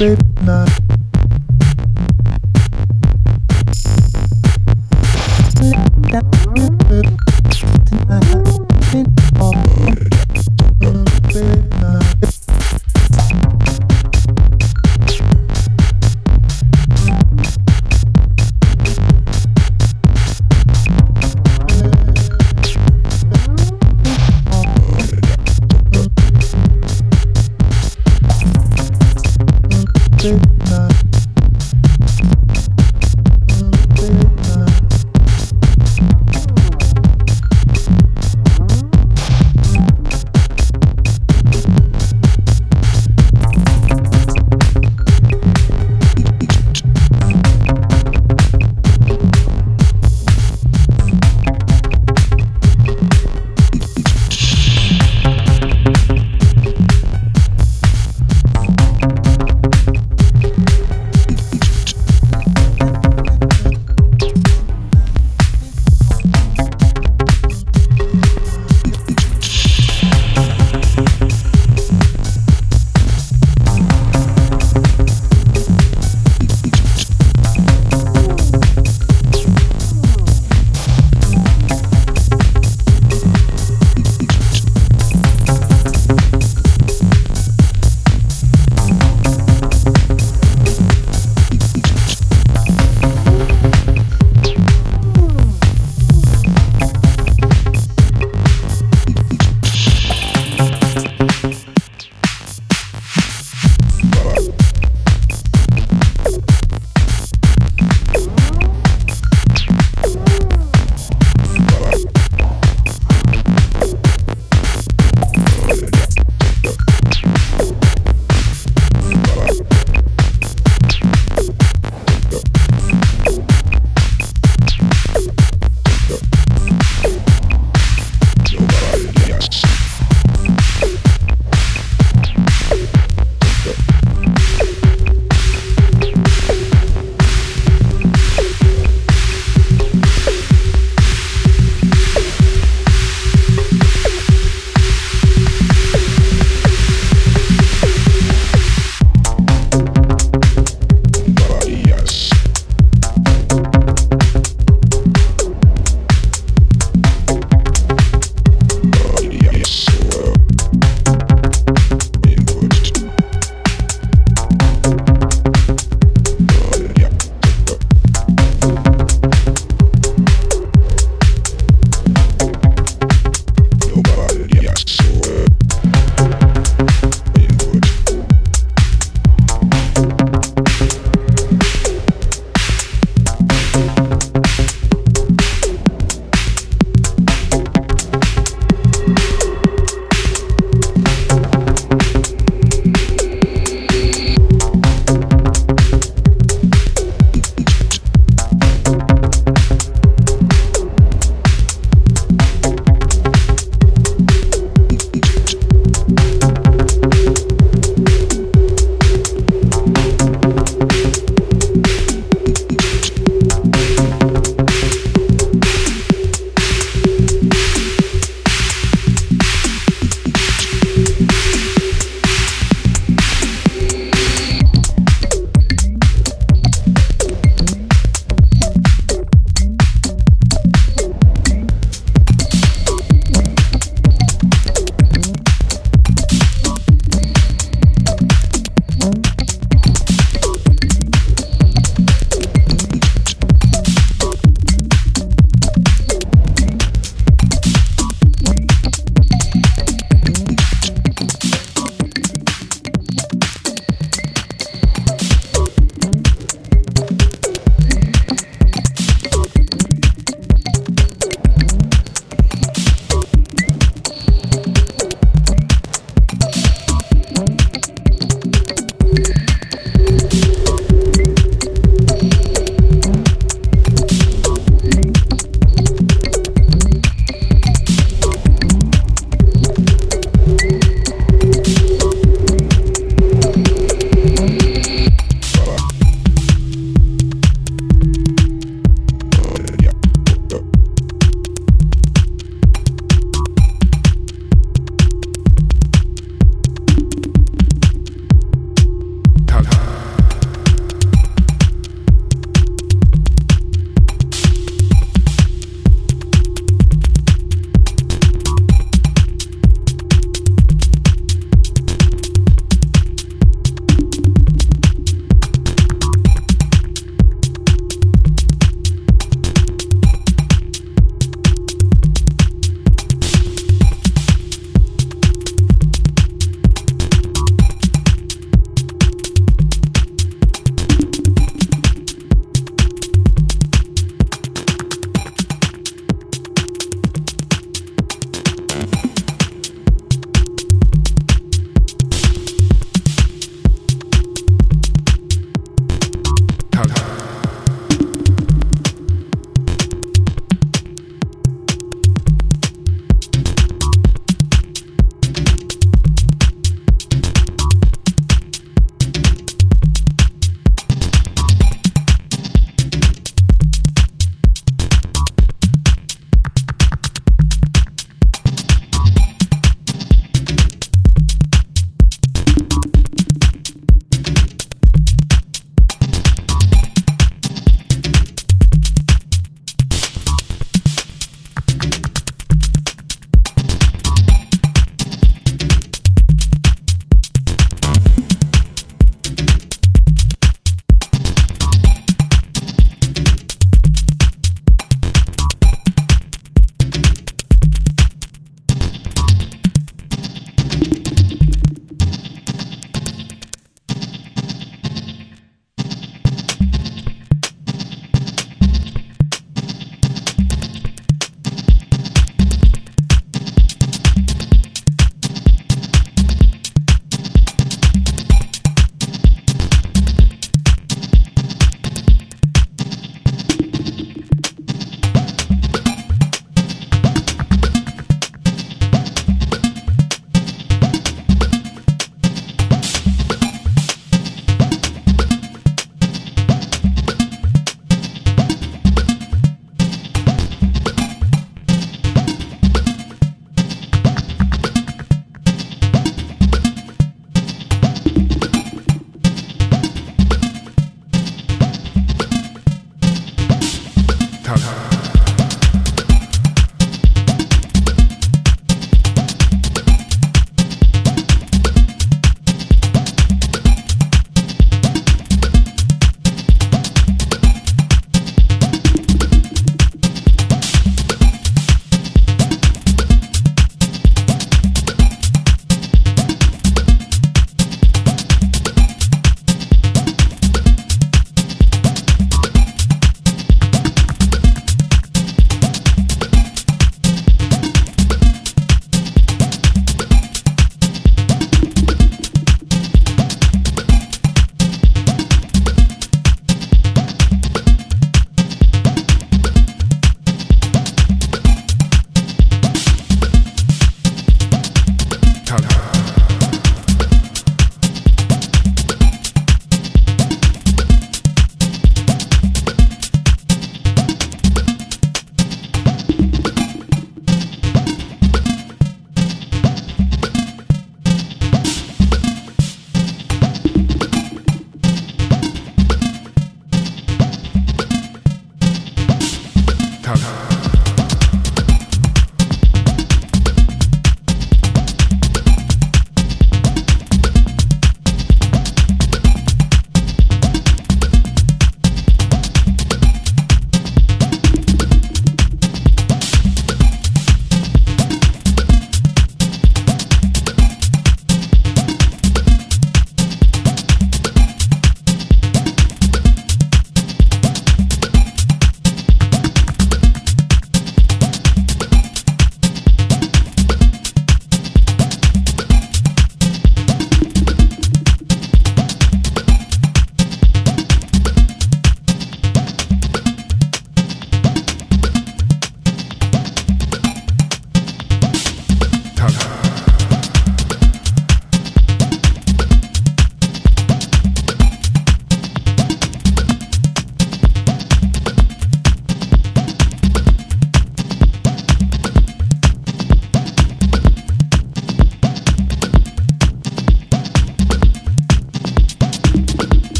midnight.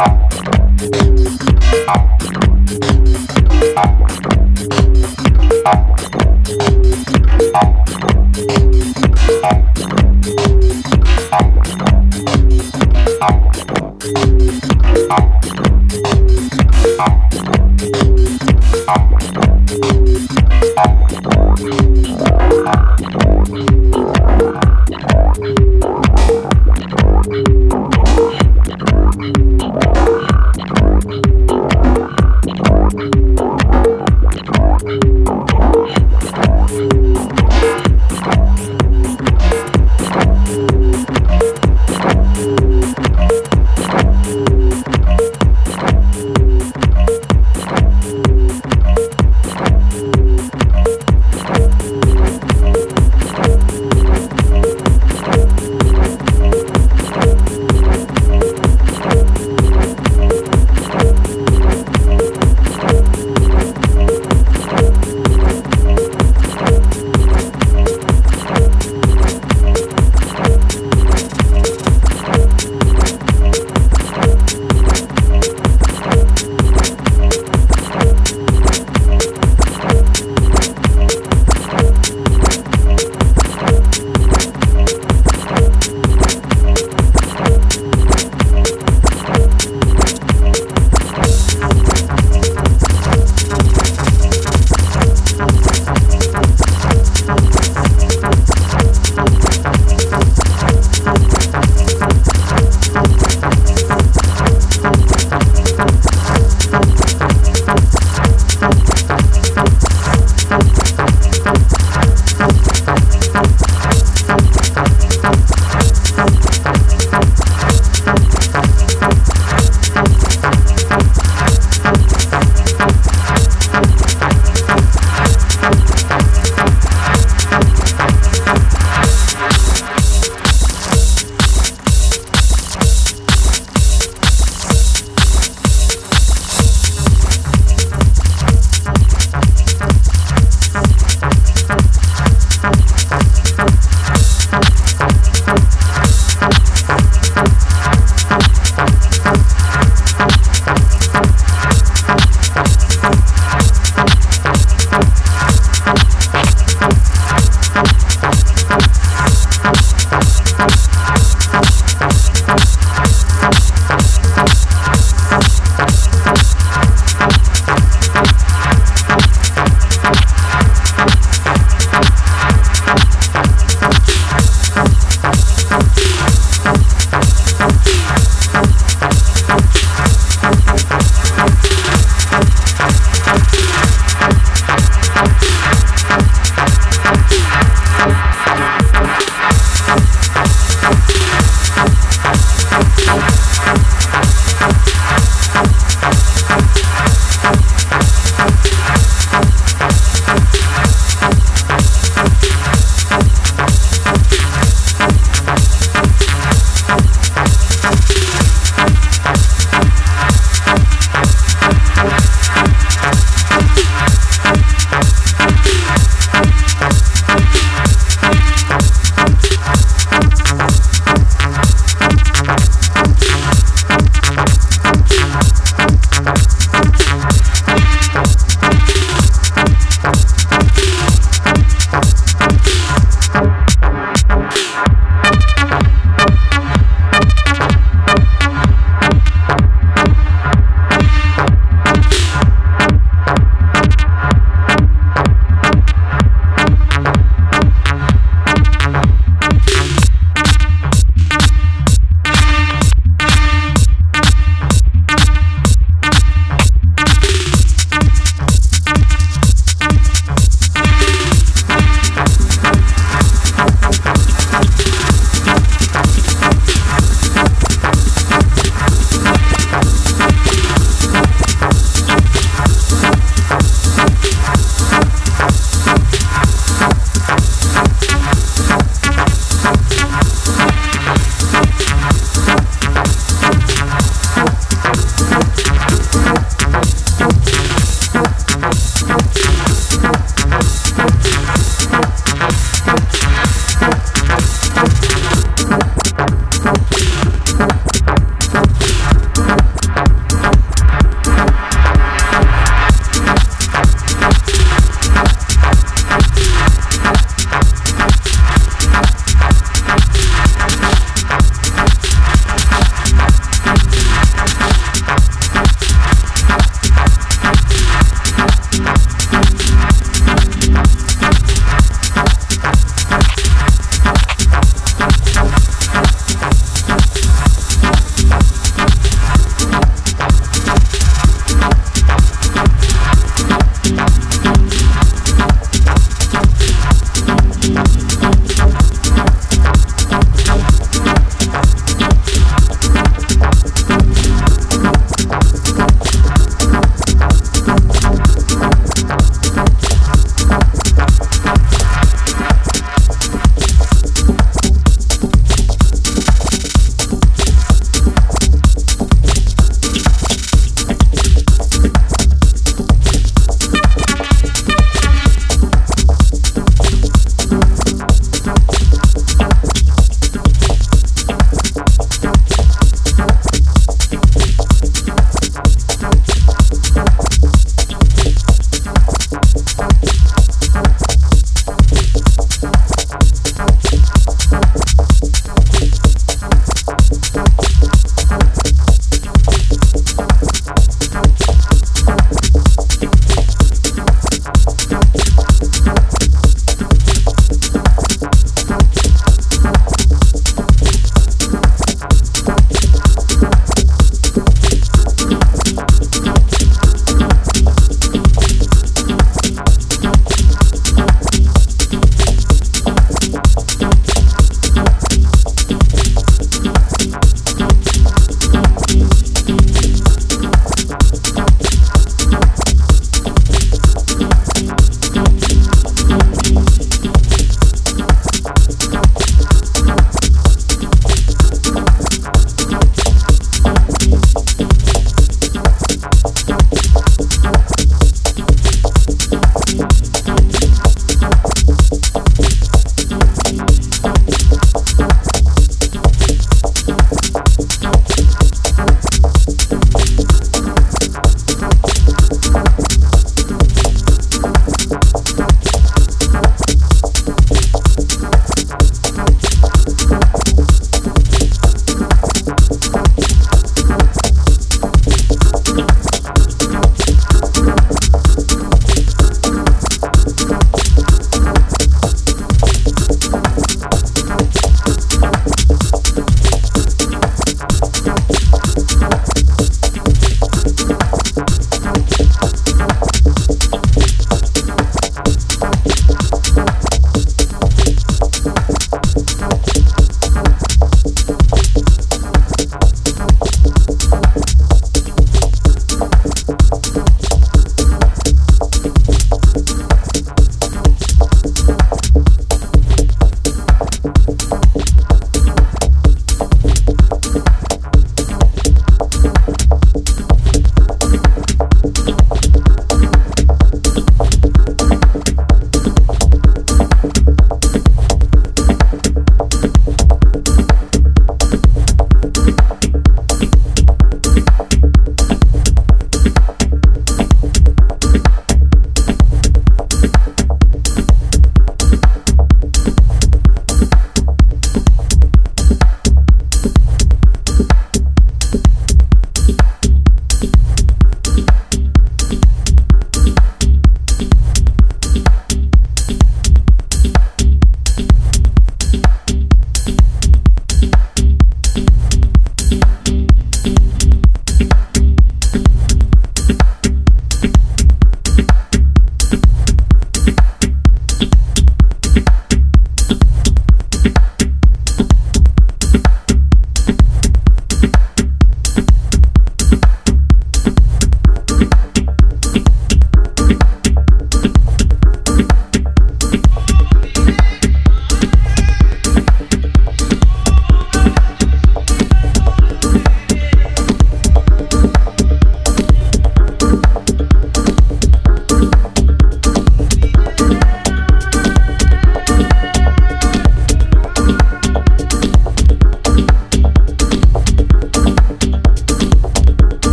Ah.